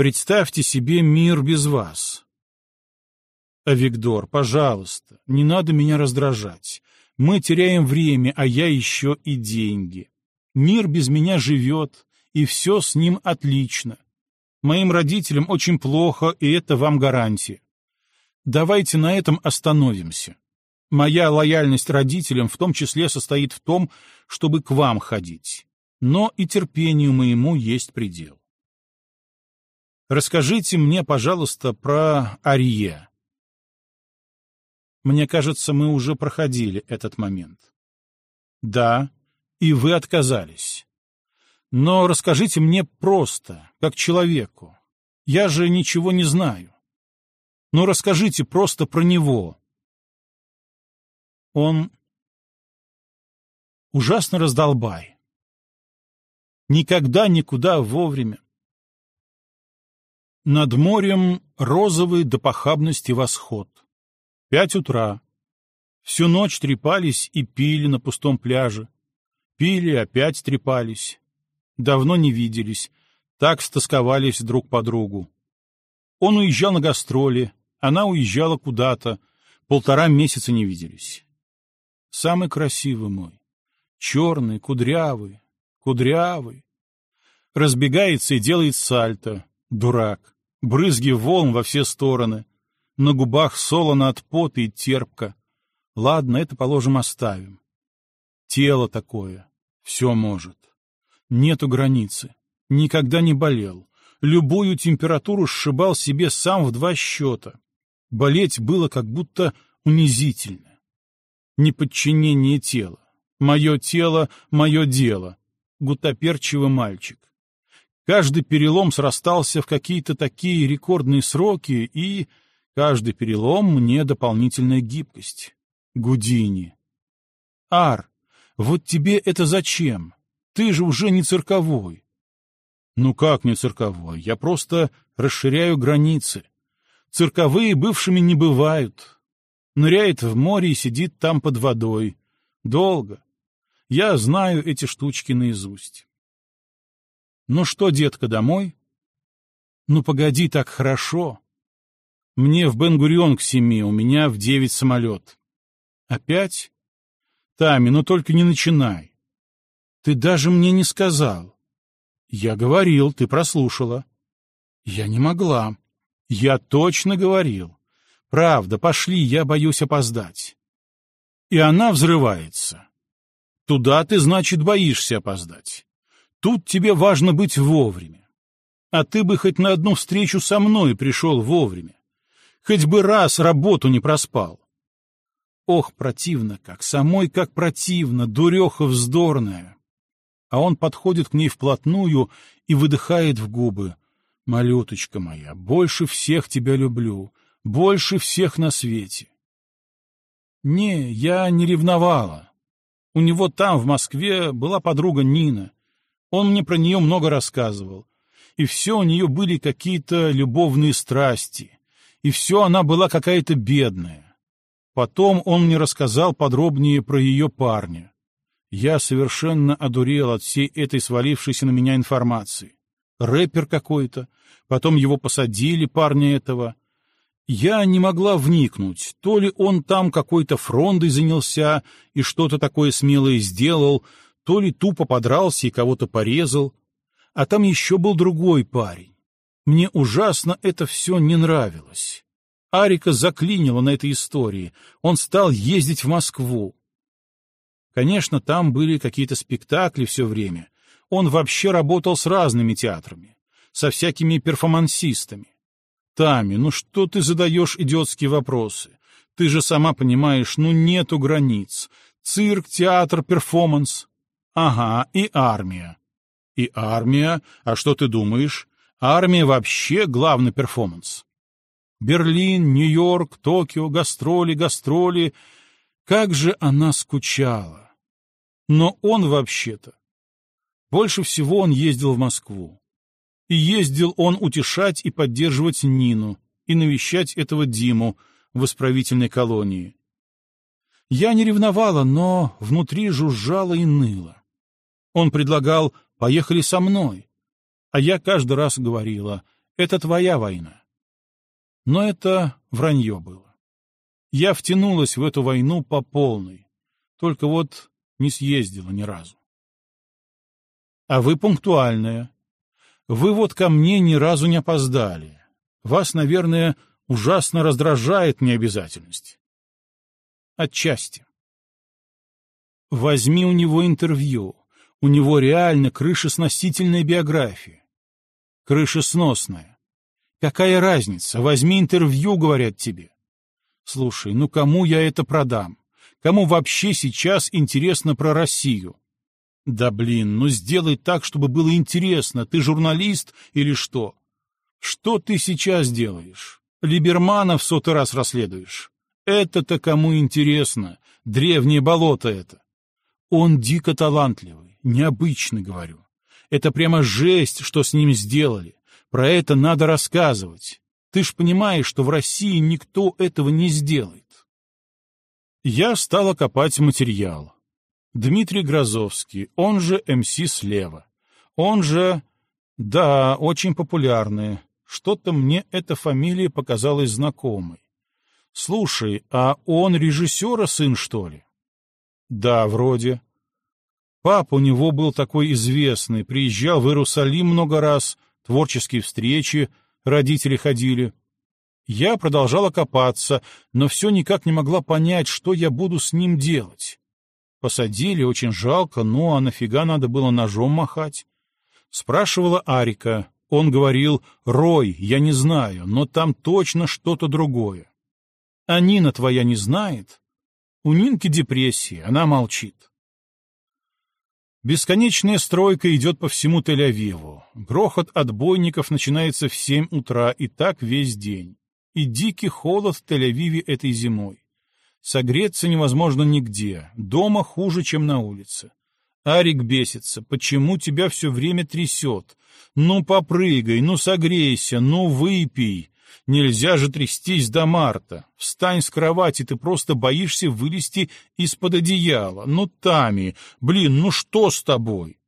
Представьте себе мир без вас. А Виктор, пожалуйста, не надо меня раздражать. Мы теряем время, а я еще и деньги. Мир без меня живет, и все с ним отлично. Моим родителям очень плохо, и это вам гарантия. Давайте на этом остановимся. Моя лояльность родителям в том числе состоит в том, чтобы к вам ходить. Но и терпению моему есть предел. Расскажите мне, пожалуйста, про Ария. Мне кажется, мы уже проходили этот момент. Да, и вы отказались. Но расскажите мне просто, как человеку. Я же ничего не знаю. Но расскажите просто про него. Он ужасно раздолбай. Никогда никуда вовремя. Над морем розовый до похабности восход. Пять утра. Всю ночь трепались и пили на пустом пляже. Пили, опять трепались. Давно не виделись, так стосковались друг по другу. Он уезжал на гастроли, она уезжала куда-то, полтора месяца не виделись. Самый красивый мой, черный, кудрявый, кудрявый. Разбегается и делает сальто, дурак, брызги волн во все стороны, на губах солоно от пота и терпко. Ладно, это, положим, оставим. Тело такое, все может. Нету границы. Никогда не болел. Любую температуру сшибал себе сам в два счета. Болеть было как будто унизительно. Неподчинение тела. Мое тело — мое дело. Гутоперчивый мальчик. Каждый перелом срастался в какие-то такие рекордные сроки, и каждый перелом мне дополнительная гибкость. Гудини. Ар, вот тебе это зачем? Ты же уже не цирковой. Ну как не цирковой? Я просто расширяю границы. Цирковые бывшими не бывают. Ныряет в море и сидит там под водой. Долго. Я знаю эти штучки наизусть. Ну что, детка, домой? Ну погоди, так хорошо. Мне в Бенгурион к семи, у меня в девять самолет. Опять? Тами, ну только не начинай. Ты даже мне не сказал. Я говорил, ты прослушала. Я не могла. Я точно говорил. Правда, пошли, я боюсь опоздать. И она взрывается. Туда ты, значит, боишься опоздать. Тут тебе важно быть вовремя. А ты бы хоть на одну встречу со мной пришел вовремя. Хоть бы раз работу не проспал. Ох, противно как, самой как противно, дуреха вздорная а он подходит к ней вплотную и выдыхает в губы. «Малюточка моя, больше всех тебя люблю, больше всех на свете». Не, я не ревновала. У него там, в Москве, была подруга Нина. Он мне про нее много рассказывал. И все у нее были какие-то любовные страсти. И все она была какая-то бедная. Потом он мне рассказал подробнее про ее парня. Я совершенно одурел от всей этой свалившейся на меня информации. Рэпер какой-то, потом его посадили, парня этого. Я не могла вникнуть, то ли он там какой-то фрондой занялся и что-то такое смелое сделал, то ли тупо подрался и кого-то порезал. А там еще был другой парень. Мне ужасно это все не нравилось. Арика заклинила на этой истории. Он стал ездить в Москву. Конечно, там были какие-то спектакли все время. Он вообще работал с разными театрами, со всякими перформансистами. Тами, ну что ты задаешь идиотские вопросы? Ты же сама понимаешь, ну нету границ. Цирк, театр, перформанс. Ага, и армия. И армия, а что ты думаешь? Армия вообще главный перформанс. Берлин, Нью-Йорк, Токио, гастроли, гастроли. Как же она скучала. Но он вообще-то... Больше всего он ездил в Москву. И ездил он утешать и поддерживать Нину, и навещать этого Диму в исправительной колонии. Я не ревновала, но внутри жужжало и ныло. Он предлагал «поехали со мной», а я каждый раз говорила Это твоя война. Но это вранье было. Я втянулась в эту войну по полной, только вот не съездила ни разу. А вы пунктуальная. Вы вот ко мне ни разу не опоздали. Вас, наверное, ужасно раздражает необязательность. Отчасти. Возьми у него интервью. У него реально крышесносительная биография. Крышесносная. Какая разница? Возьми интервью, говорят тебе. Слушай, ну кому я это продам? Кому вообще сейчас интересно про Россию? Да блин, ну сделай так, чтобы было интересно. Ты журналист или что? Что ты сейчас делаешь? Либермана в сотый раз расследуешь. Это-то кому интересно? Древнее болото это. Он дико талантливый, необычный, говорю. Это прямо жесть, что с ним сделали. Про это надо рассказывать. Ты ж понимаешь, что в России никто этого не сделает. Я стала копать материал. Дмитрий Грозовский, он же МС слева. Он же... Да, очень популярный. Что-то мне эта фамилия показалась знакомой. Слушай, а он режиссера сын, что ли? Да, вроде. Пап у него был такой известный, приезжал в Иерусалим много раз, творческие встречи, родители ходили. Я продолжала копаться, но все никак не могла понять, что я буду с ним делать. Посадили, очень жалко, ну а нафига надо было ножом махать? Спрашивала Арика. Он говорил, «Рой, я не знаю, но там точно что-то другое». А Нина твоя не знает? У Нинки депрессия, она молчит. Бесконечная стройка идет по всему Тель-Авиву. Грохот отбойников начинается в семь утра и так весь день. И дикий холод в Тель-Авиве этой зимой. Согреться невозможно нигде, дома хуже, чем на улице. Арик бесится, почему тебя все время трясет? Ну попрыгай, ну согрейся, ну выпей. Нельзя же трястись до марта. Встань с кровати, ты просто боишься вылезти из-под одеяла. Ну, Тами, блин, ну что с тобой?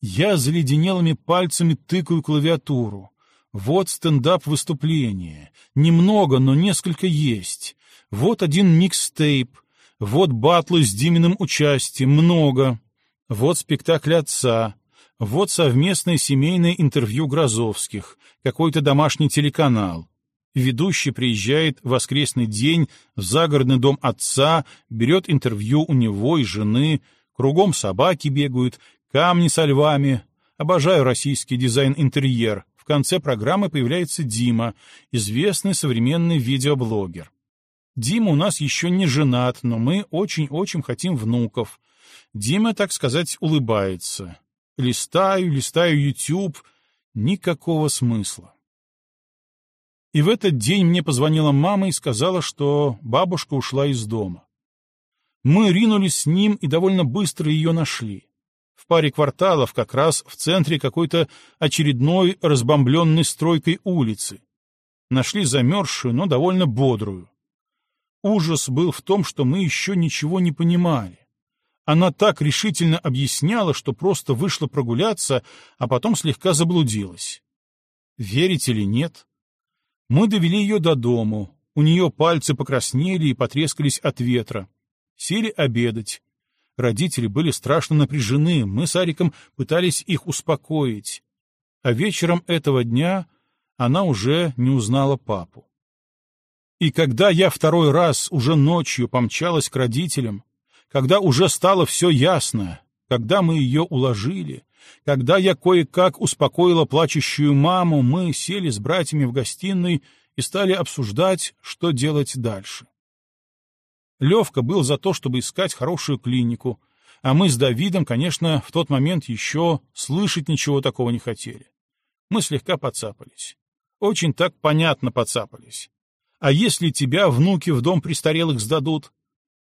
Я заледенелыми пальцами тыкаю клавиатуру. Вот стендап-выступление. Немного, но несколько есть. Вот один микстейп. Вот батлы с Диминым участием. Много. Вот спектакль отца. Вот совместное семейное интервью Грозовских, какой-то домашний телеканал. Ведущий приезжает в воскресный день в загородный дом отца, берет интервью у него и жены, кругом собаки бегают, камни со львами. Обожаю российский дизайн-интерьер. В конце программы появляется Дима, известный современный видеоблогер. Дима у нас еще не женат, но мы очень-очень хотим внуков. Дима, так сказать, улыбается. Листаю, листаю YouTube. Никакого смысла. И в этот день мне позвонила мама и сказала, что бабушка ушла из дома. Мы ринулись с ним и довольно быстро ее нашли. В паре кварталов, как раз в центре какой-то очередной разбомбленной стройкой улицы. Нашли замерзшую, но довольно бодрую. Ужас был в том, что мы еще ничего не понимали. Она так решительно объясняла, что просто вышла прогуляться, а потом слегка заблудилась. Верите или нет? Мы довели ее до дому. У нее пальцы покраснели и потрескались от ветра. Сели обедать. Родители были страшно напряжены, мы с Ариком пытались их успокоить. А вечером этого дня она уже не узнала папу. И когда я второй раз уже ночью помчалась к родителям, когда уже стало все ясно, когда мы ее уложили, когда я кое-как успокоила плачущую маму, мы сели с братьями в гостиной и стали обсуждать, что делать дальше. Левка был за то, чтобы искать хорошую клинику, а мы с Давидом, конечно, в тот момент еще слышать ничего такого не хотели. Мы слегка подцапались. Очень так понятно подцапались. А если тебя внуки в дом престарелых сдадут?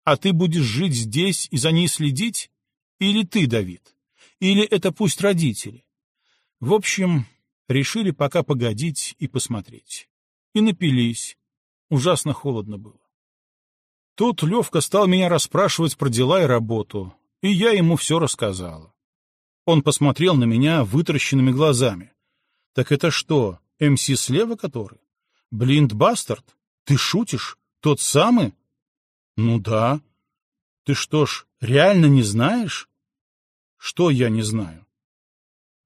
А ты будешь жить здесь и за ней следить? Или ты, Давид? Или это пусть родители? В общем, решили пока погодить и посмотреть. И напились. Ужасно холодно было. Тут Левка стал меня расспрашивать про дела и работу, и я ему все рассказала. Он посмотрел на меня вытаращенными глазами. «Так это что, МС слева который? Блинд Бастард? Ты шутишь? Тот самый? Ну да. Ты что ж, реально не знаешь? Что я не знаю?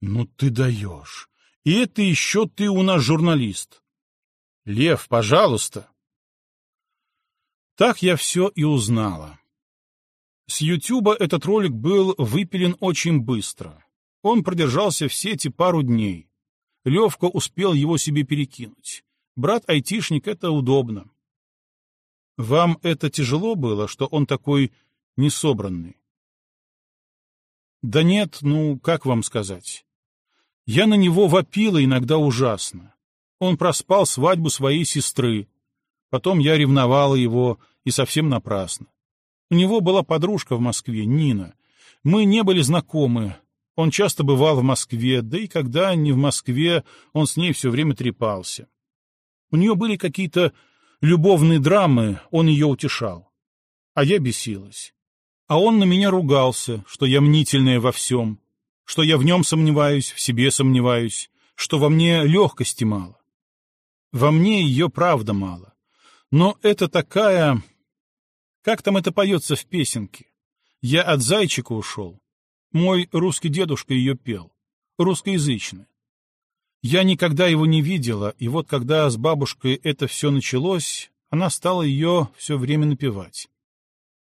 Ну ты даешь. И это еще ты у нас журналист. Лев, пожалуйста. Так я все и узнала. С Ютуба этот ролик был выпилен очень быстро. Он продержался все эти пару дней. Левка успел его себе перекинуть. Брат-айтишник — это удобно. Вам это тяжело было, что он такой несобранный? Да нет, ну, как вам сказать? Я на него вопила иногда ужасно. Он проспал свадьбу своей сестры. Потом я ревновала его, и совсем напрасно. У него была подружка в Москве, Нина. Мы не были знакомы. Он часто бывал в Москве, да и когда не в Москве, он с ней все время трепался. У нее были какие-то любовные драмы, он ее утешал. А я бесилась. А он на меня ругался, что я мнительная во всем, что я в нем сомневаюсь, в себе сомневаюсь, что во мне легкости мало. Во мне ее правда мало. Но это такая... Как там это поется в песенке? Я от зайчика ушел. Мой русский дедушка ее пел. Русскоязычный. Я никогда его не видела, и вот когда с бабушкой это все началось, она стала ее все время напевать.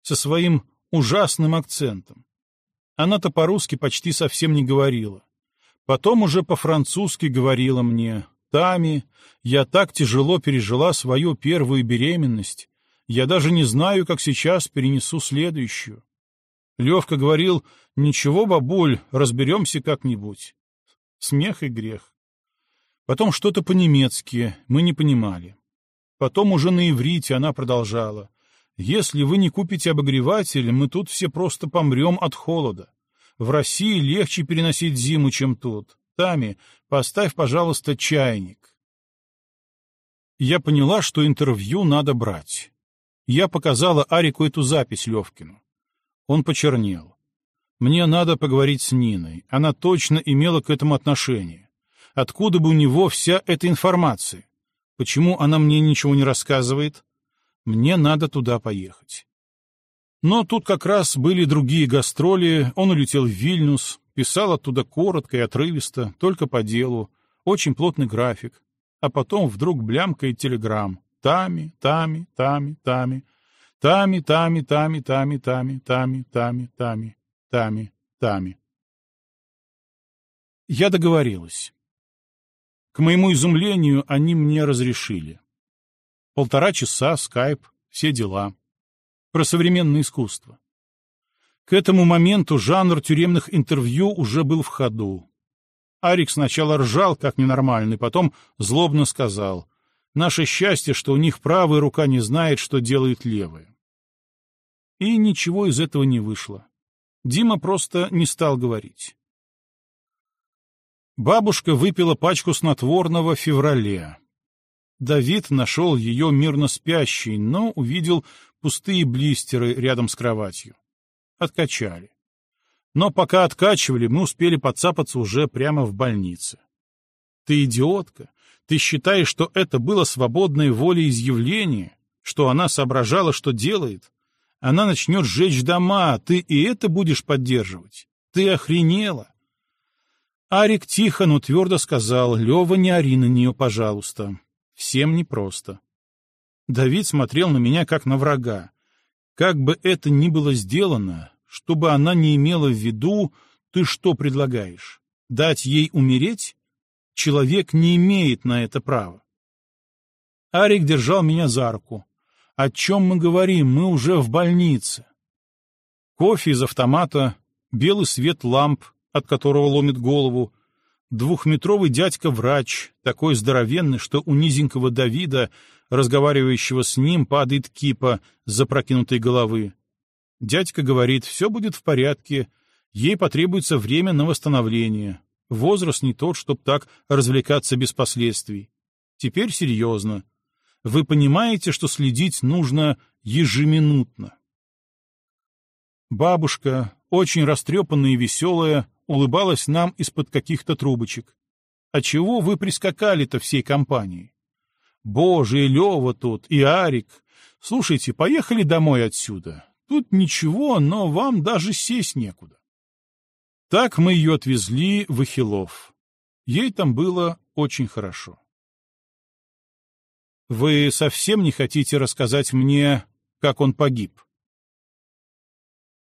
Со своим ужасным акцентом. Она-то по-русски почти совсем не говорила. Потом уже по-французски говорила мне, «Тами, я так тяжело пережила свою первую беременность, я даже не знаю, как сейчас перенесу следующую. Левка говорил, ничего, бабуль, разберемся как-нибудь. Смех и грех. Потом что-то по-немецки, мы не понимали. Потом уже на иврите она продолжала. Если вы не купите обогреватель, мы тут все просто помрем от холода. В России легче переносить зиму, чем тут. Тами, поставь, пожалуйста, чайник. Я поняла, что интервью надо брать. Я показала Арику эту запись Левкину. Он почернел. Мне надо поговорить с Ниной. Она точно имела к этому отношение. Откуда бы у него вся эта информация? Почему она мне ничего не рассказывает? Мне надо туда поехать. Но тут как раз были другие гастроли, он улетел в Вильнюс, писал оттуда коротко и отрывисто, только по делу, очень плотный график, а потом вдруг блямкает телеграмм. Тами, Тами, Тами, Тами. Тами, Тами, Тами, Тами, Тами, Тами, Тами, Тами, Тами, Тами. Я договорилась. К моему изумлению, они мне разрешили. Полтора часа, скайп, все дела. Про современное искусство. К этому моменту жанр тюремных интервью уже был в ходу. Арик сначала ржал, как ненормальный, потом злобно сказал. Наше счастье, что у них правая рука не знает, что делает левая. И ничего из этого не вышло. Дима просто не стал говорить. Бабушка выпила пачку снотворного в феврале. Давид нашел ее мирно спящей, но увидел пустые блистеры рядом с кроватью. Откачали. Но пока откачивали, мы успели подцапаться уже прямо в больнице. Ты идиотка, ты считаешь, что это было свободное волеизъявление, что она соображала, что делает? Она начнет сжечь дома, ты и это будешь поддерживать? Ты охренела? Арик тихо, но твердо сказал, Лева, не ори на нее, пожалуйста. Всем непросто. Давид смотрел на меня, как на врага. Как бы это ни было сделано, чтобы она не имела в виду, ты что предлагаешь? Дать ей умереть? Человек не имеет на это права. Арик держал меня за руку. О чем мы говорим? Мы уже в больнице. Кофе из автомата, белый свет ламп, от которого ломит голову, двухметровый дядька-врач, такой здоровенный, что у низенького Давида, разговаривающего с ним, падает кипа с запрокинутой головы. Дядька говорит, все будет в порядке, ей потребуется время на восстановление. Возраст не тот, чтоб так развлекаться без последствий. Теперь серьезно. Вы понимаете, что следить нужно ежеминутно. Бабушка, очень растрепанная и веселая, улыбалась нам из-под каких-то трубочек. А чего вы прискакали-то всей компанией? Боже, и Лева тут, и Арик. Слушайте, поехали домой отсюда. Тут ничего, но вам даже сесть некуда. Так мы ее отвезли в Ахилов. Ей там было очень хорошо. Вы совсем не хотите рассказать мне, как он погиб?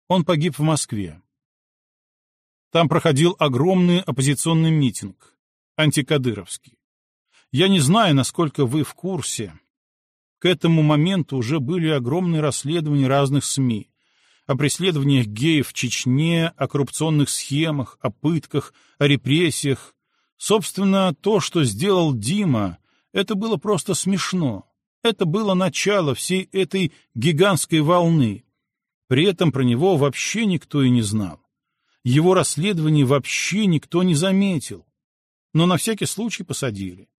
Он погиб в Москве. Там проходил огромный оппозиционный митинг, антикадыровский. Я не знаю, насколько вы в курсе. К этому моменту уже были огромные расследования разных СМИ о преследованиях геев в Чечне, о коррупционных схемах, о пытках, о репрессиях. Собственно, то, что сделал Дима, это было просто смешно. Это было начало всей этой гигантской волны. При этом про него вообще никто и не знал. Его расследование вообще никто не заметил. Но на всякий случай посадили.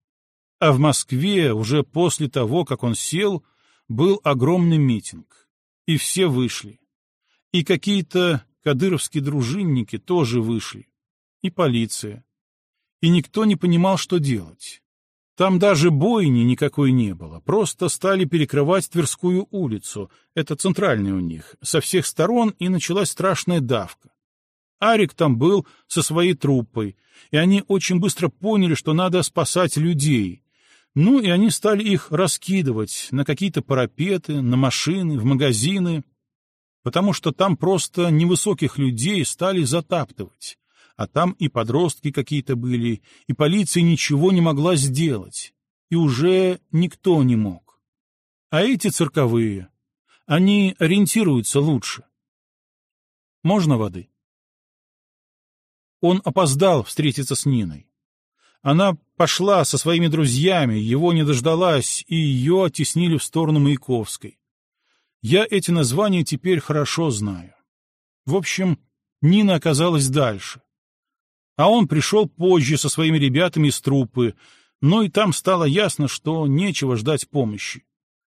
А в Москве уже после того, как он сел, был огромный митинг. И все вышли. И какие-то кадыровские дружинники тоже вышли. И полиция. И никто не понимал, что делать. Там даже бойни никакой не было, просто стали перекрывать Тверскую улицу, это центральная у них, со всех сторон, и началась страшная давка. Арик там был со своей труппой, и они очень быстро поняли, что надо спасать людей, ну и они стали их раскидывать на какие-то парапеты, на машины, в магазины, потому что там просто невысоких людей стали затаптывать. А там и подростки какие-то были, и полиция ничего не могла сделать. И уже никто не мог. А эти цирковые, они ориентируются лучше. Можно воды? Он опоздал встретиться с Ниной. Она пошла со своими друзьями, его не дождалась, и ее оттеснили в сторону Маяковской. Я эти названия теперь хорошо знаю. В общем, Нина оказалась дальше. А он пришел позже со своими ребятами из труппы, но и там стало ясно, что нечего ждать помощи.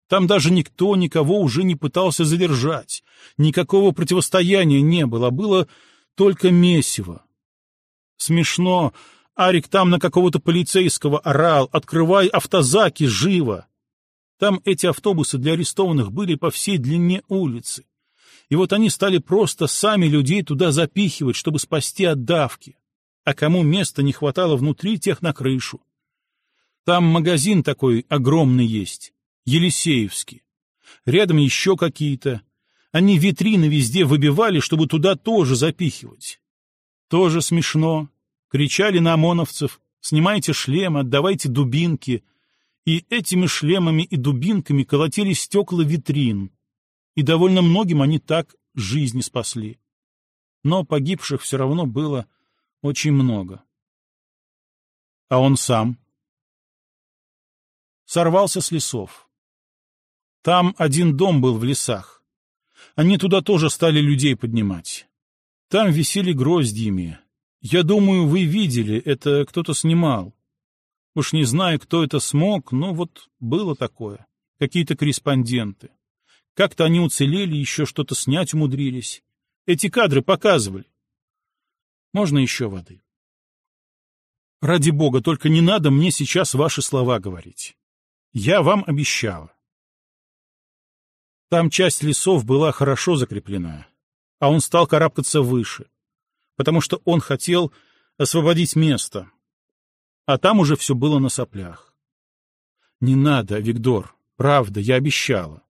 Там даже никто никого уже не пытался задержать, никакого противостояния не было, было только месиво. Смешно, Арик там на какого-то полицейского орал «Открывай автозаки, живо!» Там эти автобусы для арестованных были по всей длине улицы. И вот они стали просто сами людей туда запихивать, чтобы спасти от давки. А кому места не хватало внутри, тех на крышу. Там магазин такой огромный есть, Елисеевский. Рядом еще какие-то. Они витрины везде выбивали, чтобы туда тоже запихивать. Тоже смешно, кричали на ОМОНовцев «Снимайте шлем, отдавайте дубинки!» И этими шлемами и дубинками колотили стекла витрин. И довольно многим они так жизни спасли. Но погибших все равно было очень много. А он сам? Сорвался с лесов. Там один дом был в лесах. Они туда тоже стали людей поднимать. Там висели гроздьями, я думаю, вы видели, это кто-то снимал. Уж не знаю, кто это смог, но вот было такое. Какие-то корреспонденты. Как-то они уцелели, еще что-то снять умудрились. Эти кадры показывали. Можно еще воды? Ради бога, только не надо мне сейчас ваши слова говорить. Я вам обещала. Там часть лесов была хорошо закреплена, а он стал карабкаться выше потому что он хотел освободить место. А там уже все было на соплях. Не надо, Виктор, правда, я обещала.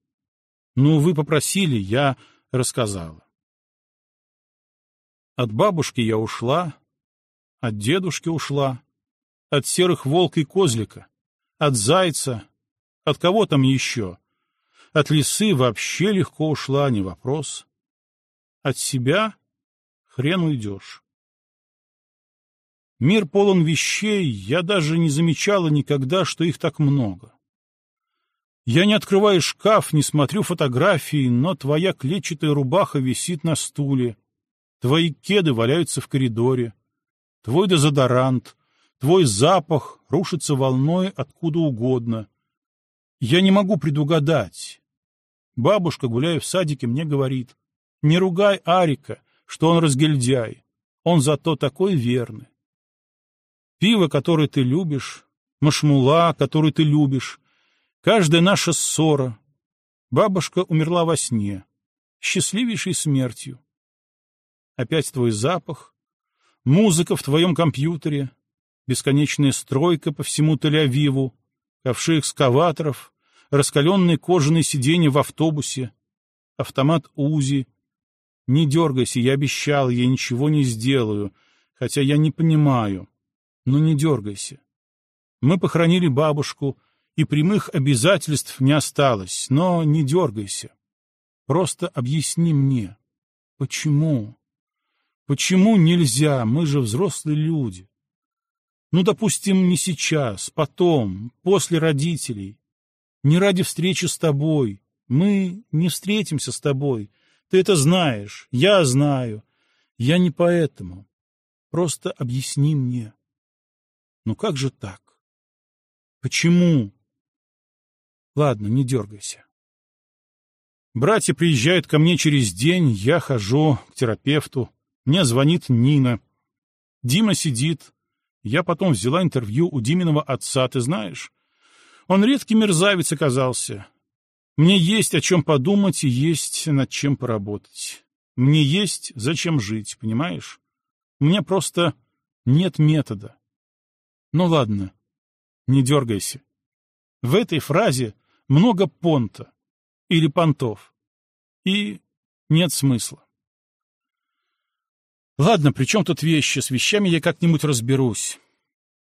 Ну, вы попросили, я рассказала. От бабушки я ушла, от дедушки ушла, от серых волк и козлика, от зайца, от кого там еще. От лисы вообще легко ушла, не вопрос. От себя хрен уйдешь. Мир полон вещей, я даже не замечала никогда, что их так много. Я не открываю шкаф, не смотрю фотографии, но твоя клетчатая рубаха висит на стуле, твои кеды валяются в коридоре, твой дезодорант, твой запах рушится волной откуда угодно. Я не могу предугадать. Бабушка, гуляя в садике, мне говорит, не ругай Арика, что он разгильдяй. Он зато такой верный. Пиво, которое ты любишь, машмула, который ты любишь, каждая наша ссора. Бабушка умерла во сне, счастливейшей смертью. Опять твой запах, музыка в твоем компьютере, бесконечная стройка по всему Тель-Авиву, ковши экскаваторов, раскаленные кожаные сиденья в автобусе, автомат УЗИ. Не дергайся, я обещал, я ничего не сделаю, хотя я не понимаю. Но не дергайся. Мы похоронили бабушку, и прямых обязательств не осталось, но не дергайся. Просто объясни мне, почему? Почему нельзя? Мы же взрослые люди. Ну, допустим, не сейчас, потом, после родителей. Не ради встречи с тобой. Мы не встретимся с тобой. Ты это знаешь, я знаю. Я не поэтому. Просто объясни мне. Ну как же так? Почему? Ладно, не дергайся. Братья приезжают ко мне через день, я хожу к терапевту. Мне звонит Нина. Дима сидит. Я потом взяла интервью у Диминого отца, ты знаешь. Он редкий мерзавец оказался. Мне есть о чем подумать и есть над чем поработать. Мне есть зачем жить, понимаешь? Мне просто нет метода. Ну ладно, не дергайся. В этой фразе много понта или понтов. И нет смысла. Ладно, при чем тут вещи? С вещами я как-нибудь разберусь.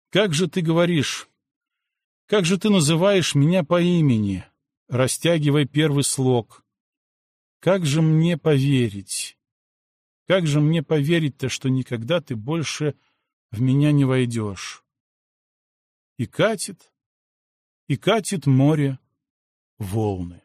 Как же ты говоришь? Как же ты называешь меня по имени, растягивая первый слог? Как же мне поверить? Как же мне поверить-то, что никогда ты больше в меня не войдешь? И катит, и катит море волны.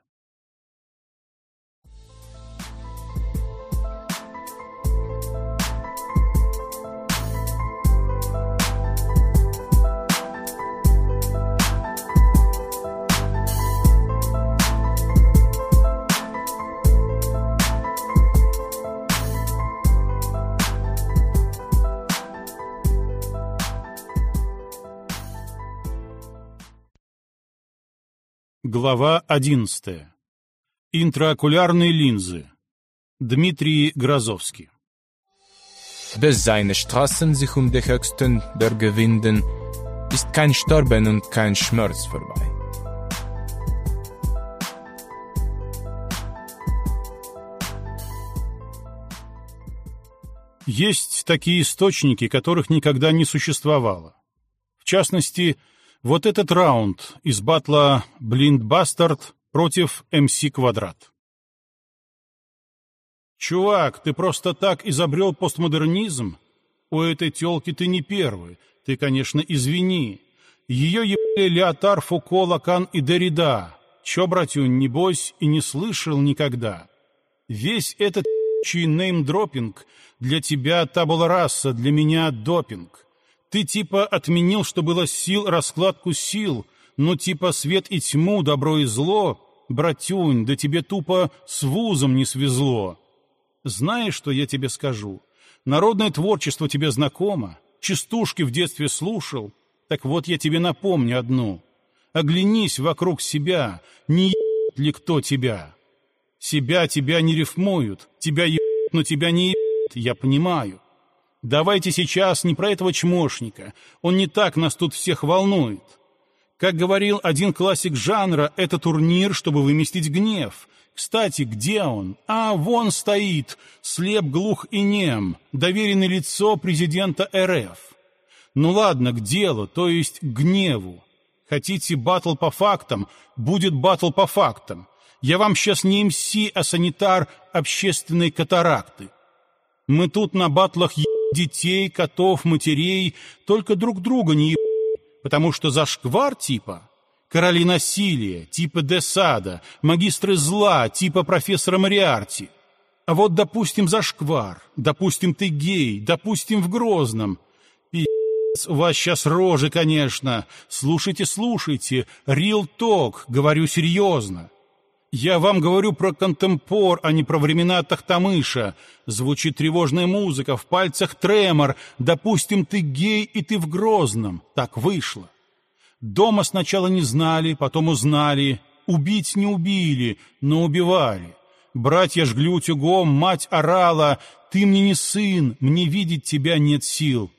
Глава 11. Интраокулярные линзы. Дмитрий Грозовский. Bis seine Straßen sich um die höchsten Berge winden, ist kein Sterben und kein Schmerz vorbei. Есть такие источники, которых никогда не существовало. В частности, вот этот раунд из батла Bastard против МС Квадрат. Чувак, ты просто так изобрел постмодернизм? У этой тёлки ты не первый. Ты, конечно, извини. Ее ебали Леотар, Фуко, Лакан и Derrida. Чё, братюнь, небось, и не слышал никогда. Весь этот чий неймдропинг для тебя табула раса, для меня допинг. Ты типа отменил, что было сил, раскладку сил, но типа свет и тьму, добро и зло, братюнь, да тебе тупо с вузом не свезло. Знаешь, что я тебе скажу? Народное творчество тебе знакомо, частушки в детстве слушал, так вот я тебе напомню одну. Оглянись вокруг себя, не ебет ли кто тебя? Себя тебя не рифмуют, тебя ебут, но тебя не ебет, я понимаю. Давайте сейчас не про этого чмошника. Он не так нас тут всех волнует. Как говорил один классик жанра, это турнир, чтобы выместить гнев. Кстати, где он? А, вон стоит, слеп, глух и нем, доверенное лицо президента РФ. Ну ладно, к делу, то есть к гневу. Хотите батл по фактам? Будет батл по фактам. Я вам сейчас не МС, а санитар общественной катаракты. Мы тут на батлах е детей, котов, матерей, только друг друга не еб... потому что зашквар типа короли насилия, типа Десада, магистры зла, типа профессора Мариарти. А вот, допустим, зашквар, допустим, ты гей, допустим, в Грозном. Пи***ц, у вас сейчас рожи, конечно. Слушайте, слушайте, real talk, говорю серьезно. Я вам говорю про контемпор, а не про времена Тахтамыша. Звучит тревожная музыка, в пальцах тремор. Допустим, ты гей, и ты в Грозном. Так вышло. Дома сначала не знали, потом узнали. Убить не убили, но убивали. Братья жгли утюгом, мать орала. Ты мне не сын, мне видеть тебя нет сил.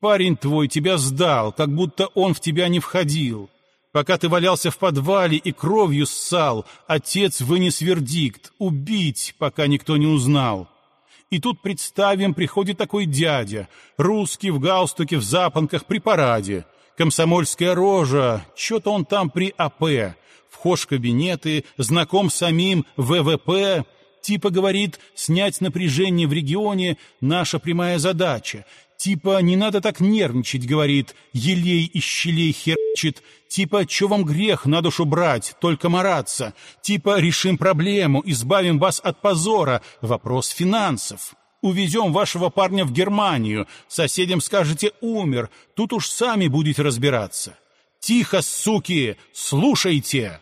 Парень твой тебя сдал, как будто он в тебя не входил. Пока ты валялся в подвале и кровью ссал, отец вынес вердикт — убить, пока никто не узнал. И тут, представим, приходит такой дядя, русский в галстуке, в запонках, при параде. Комсомольская рожа, что-то он там при АП. Вхож в кабинеты, знаком самим ВВП. Типа говорит, снять напряжение в регионе — наша прямая задача. Типа, не надо так нервничать, говорит, елей из щелей херчит. Типа, чё вам грех на душу брать, только мараться. Типа, решим проблему, избавим вас от позора. Вопрос финансов. Увезем вашего парня в Германию. Соседям скажете «умер». Тут уж сами будете разбираться. Тихо, суки, слушайте.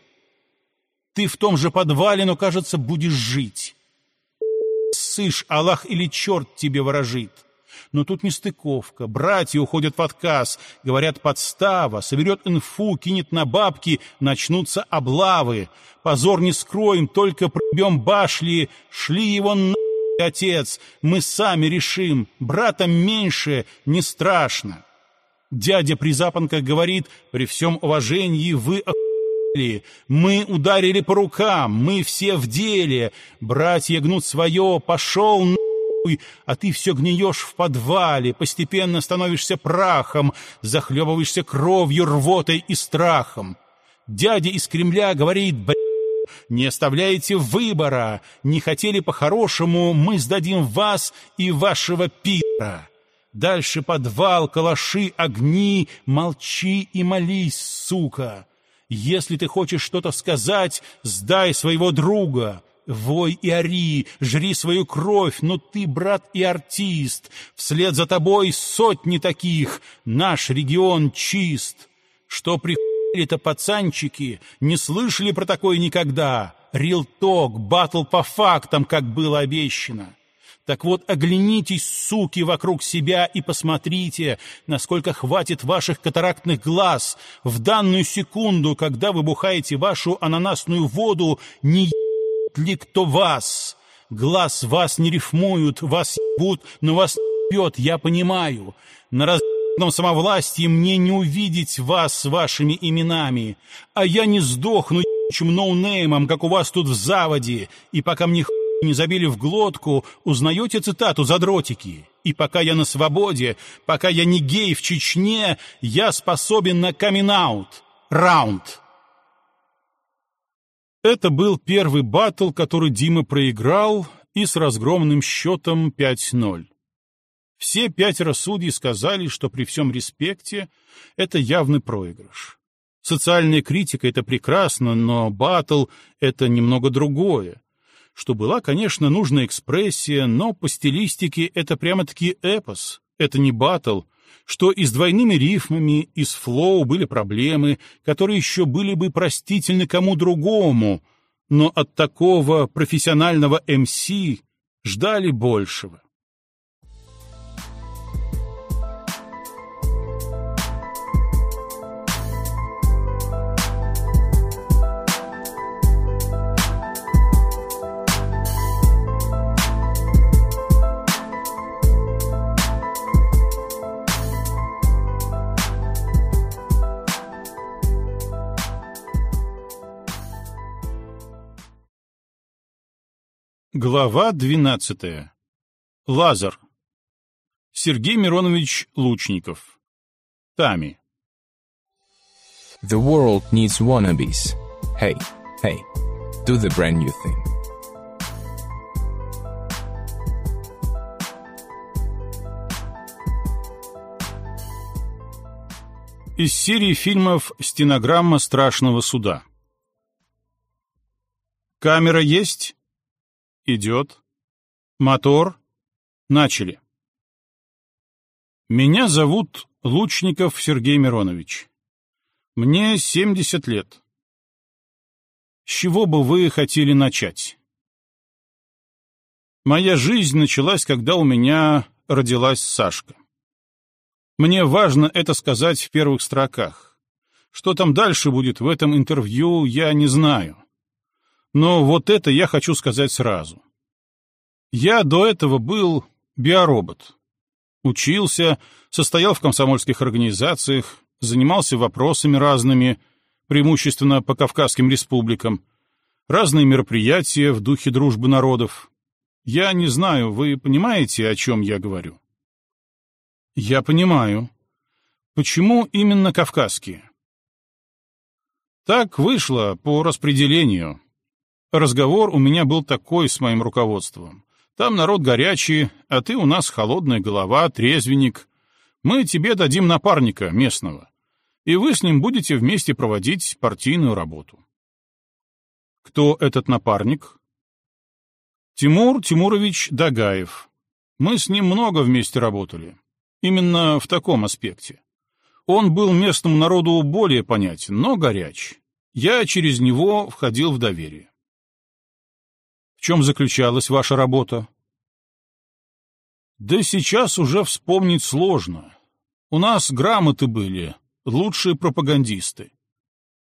Ты в том же подвале, но, кажется, будешь жить. Сышь, Аллах или черт тебе ворожит. Но тут нестыковка. Братья уходят в отказ. Говорят, подстава. Соберет инфу, кинет на бабки. Начнутся облавы. Позор не скроем, только пробьем башли. Шли его на отец. Мы сами решим. Братом меньше, не страшно. Дядя при запонках говорит, при всем уважении вы охуели. Мы ударили по рукам, мы все в деле. Братья гнут свое, пошел на а ты все гниешь в подвале, постепенно становишься прахом, захлебываешься кровью, рвотой и страхом. Дядя из Кремля говорит, б***, не оставляете выбора, не хотели по-хорошему, мы сдадим вас и вашего пира. Дальше подвал, калаши, огни, молчи и молись, сука. Если ты хочешь что-то сказать, сдай своего друга. Вой и ори, жри свою кровь, но ты, брат и артист. Вслед за тобой сотни таких, наш регион чист. Что приходили-то пацанчики, не слышали про такое никогда. Рилток, батл по фактам, как было обещано. Так вот, оглянитесь, суки, вокруг себя и посмотрите, насколько хватит ваших катарактных глаз. В данную секунду, когда вы бухаете вашу ананасную воду, не ли кто вас? Глаз вас не рифмуют, вас ебут, но вас пьет, я понимаю. На разном самовластии мне не увидеть вас с вашими именами, а я не сдохну ебучим ноунеймом, как у вас тут в заводе, и пока мне не забили в глотку, узнаете цитату задротики? И пока я на свободе, пока я не гей в Чечне, я способен на каминг-аут. Раунд. Это был первый баттл, который Дима проиграл, и с разгромным счетом 5-0. Все пятеро судей сказали, что при всем респекте это явный проигрыш. Социальная критика — это прекрасно, но баттл — это немного другое. Что была, конечно, нужная экспрессия, но по стилистике это прямо-таки эпос. Это не баттл, что и с двойными рифмами, и с флоу были проблемы, которые еще были бы простительны кому другому, но от такого профессионального МС ждали большего. Глава двенадцатая. Лазар. Сергей Миронович Лучников. Тами. The world needs wannabes. Hey, hey, do the brand new thing. Из серии фильмов «Стенограмма страшного суда». Камера есть? Идет. Мотор. Начали. Меня зовут Лучников Сергей Миронович. Мне 70 лет. С чего бы вы хотели начать? Моя жизнь началась, когда у меня родилась Сашка. Мне важно это сказать в первых строках. Что там дальше будет в этом интервью, я не знаю. Но вот это я хочу сказать сразу. Я до этого был биоробот. Учился, состоял в комсомольских организациях, занимался вопросами разными, преимущественно по Кавказским республикам, разные мероприятия в духе дружбы народов. Я не знаю, вы понимаете, о чем я говорю? Я понимаю. Почему именно кавказские? Так вышло по распределению. Разговор у меня был такой с моим руководством. Там народ горячий, а ты у нас холодная голова, трезвенник. Мы тебе дадим напарника местного, и вы с ним будете вместе проводить партийную работу. Кто этот напарник? Тимур Тимурович Дагаев. Мы с ним много вместе работали. Именно в таком аспекте. Он был местному народу более понятен, но горяч. Я через него входил в доверие. В чем заключалась ваша работа? Да сейчас уже вспомнить сложно. У нас грамоты были, лучшие пропагандисты.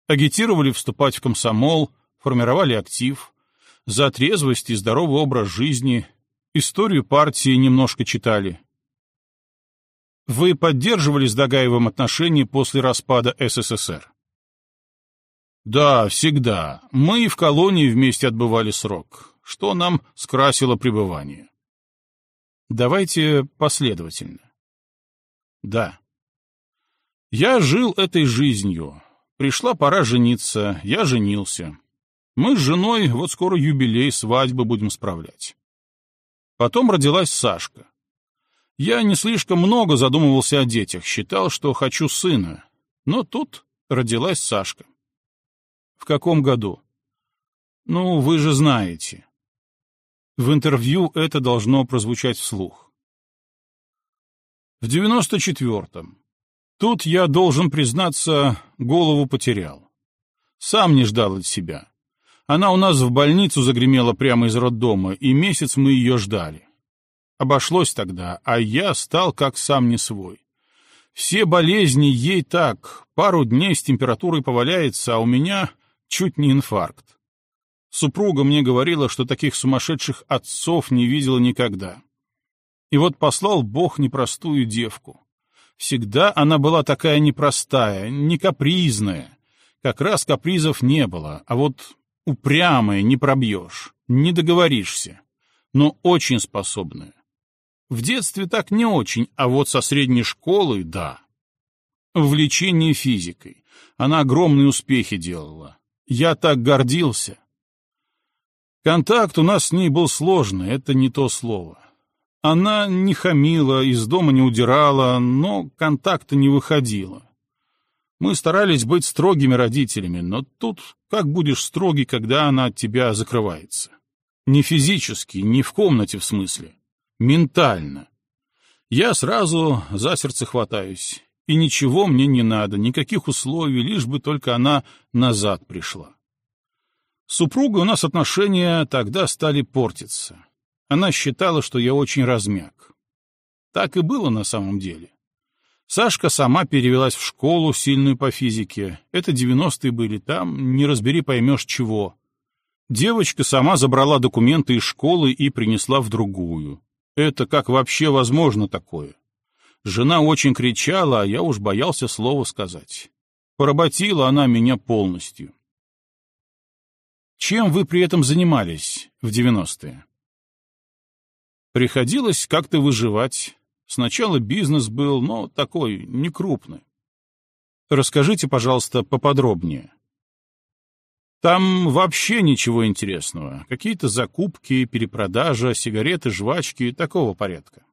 Агитировали вступать в комсомол, формировали актив за трезвость и здоровый образ жизни, историю партии немножко читали. Вы поддерживали с Дагаевым отношения после распада СССР? Да, всегда. Мы и в колонии вместе отбывали срок, что нам скрасило пребывание. Давайте последовательно. Да. Я жил этой жизнью. Пришла пора жениться, я женился. Мы с женой вот скоро юбилей, свадьбы будем справлять. Потом родилась Сашка. Я не слишком много задумывался о детях, считал, что хочу сына. Но тут родилась Сашка. В каком году? Ну, вы же знаете. В интервью это должно прозвучать вслух. В девяносто четвертом. Тут я должен признаться, голову потерял. Сам не ждал от себя. Она у нас в больницу загремела прямо из роддома, и месяц мы ее ждали. Обошлось тогда, а я стал как сам не свой. Все болезни ей так, пару дней с температурой поваляется, а у меня чуть не инфаркт. Супруга мне говорила, что таких сумасшедших отцов не видела никогда. И вот послал Бог непростую девку. Всегда она была такая непростая, не капризная. Как раз капризов не было, а вот Упрямая, не пробьешь, не договоришься, но очень способная. В детстве так не очень, а вот со средней школы — да. Влечение физикой. Она огромные успехи делала. Я так гордился. Контакт у нас с ней был сложный, это не то слово. Она не хамила, из дома не удирала, но контакта не выходила. Мы старались быть строгими родителями, но тут как будешь строгий, когда она от тебя закрывается? Не физически, не в комнате в смысле. Ментально. Я сразу за сердце хватаюсь. И ничего мне не надо, никаких условий, лишь бы только она назад пришла. С супругой у нас отношения тогда стали портиться. Она считала, что я очень размяк. Так и было на самом деле. Сашка сама перевелась в школу, сильную по физике. Это девяностые были, там не разбери поймешь чего. Девочка сама забрала документы из школы и принесла в другую. Это как вообще возможно такое? Жена очень кричала, а я уж боялся слова сказать. Поработила она меня полностью. Чем вы при этом занимались в девяностые? Приходилось как-то выживать, Сначала бизнес был, но такой, не крупный. Расскажите, пожалуйста, поподробнее. Там вообще ничего интересного. Какие-то закупки, перепродажа, сигареты, жвачки, такого порядка.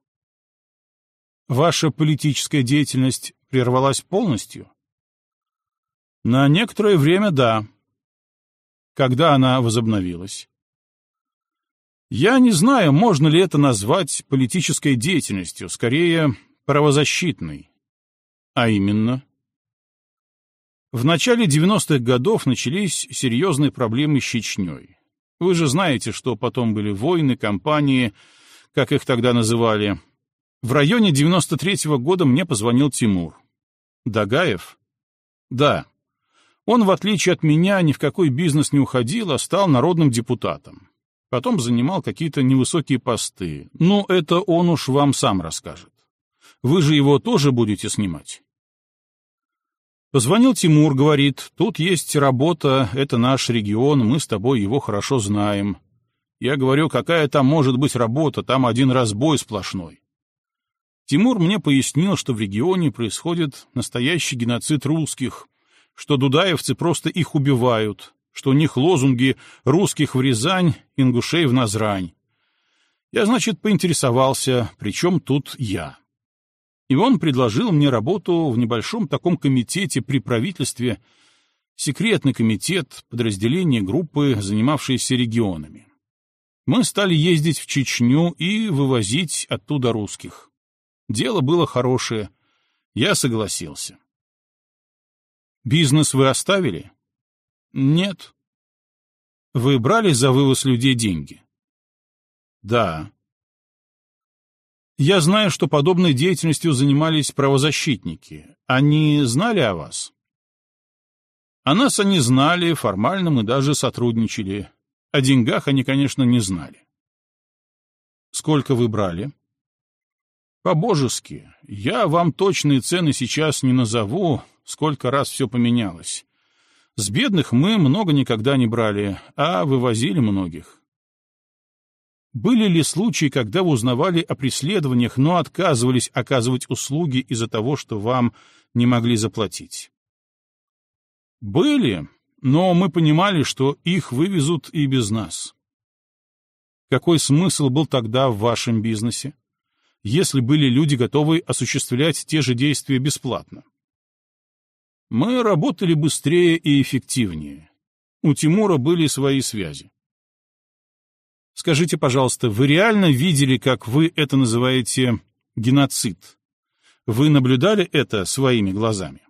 Ваша политическая деятельность прервалась полностью? На некоторое время да. Когда она возобновилась? Я не знаю, можно ли это назвать политической деятельностью, скорее, правозащитной. А именно? В начале 90-х годов начались серьезные проблемы с Чечней. Вы же знаете, что потом были войны, кампании, как их тогда называли. В районе 93-го года мне позвонил Тимур. Дагаев? Да. Он, в отличие от меня, ни в какой бизнес не уходил, а стал народным депутатом. Потом занимал какие-то невысокие посты. Ну, это он уж вам сам расскажет. Вы же его тоже будете снимать? Позвонил Тимур, говорит, тут есть работа, это наш регион, мы с тобой его хорошо знаем. Я говорю, какая там может быть работа, там один разбой сплошной. Тимур мне пояснил, что в регионе происходит настоящий геноцид русских, что дудаевцы просто их убивают, что у них лозунги «русских в Рязань, ингушей в Назрань». Я, значит, поинтересовался, при чем тут я. И он предложил мне работу в небольшом таком комитете при правительстве, секретный комитет, подразделение группы, занимавшиеся регионами. Мы стали ездить в Чечню и вывозить оттуда русских. Дело было хорошее. Я согласился. Бизнес вы оставили? Нет. Вы брали за вывоз людей деньги? Да. Я знаю, что подобной деятельностью занимались правозащитники. Они знали о вас? О нас они знали, формально мы даже сотрудничали. О деньгах они, конечно, не знали. Сколько вы брали? По-божески. Я вам точные цены сейчас не назову, сколько раз все поменялось. С бедных мы много никогда не брали, а вывозили многих. Были ли случаи, когда вы узнавали о преследованиях, но отказывались оказывать услуги из-за того, что вам не могли заплатить? Были, но мы понимали, что их вывезут и без нас. Какой смысл был тогда в вашем бизнесе, если были люди, готовы осуществлять те же действия бесплатно? Мы работали быстрее и эффективнее. У Тимура были свои связи. Скажите, пожалуйста, вы реально видели, как вы это называете, геноцид? Вы наблюдали это своими глазами?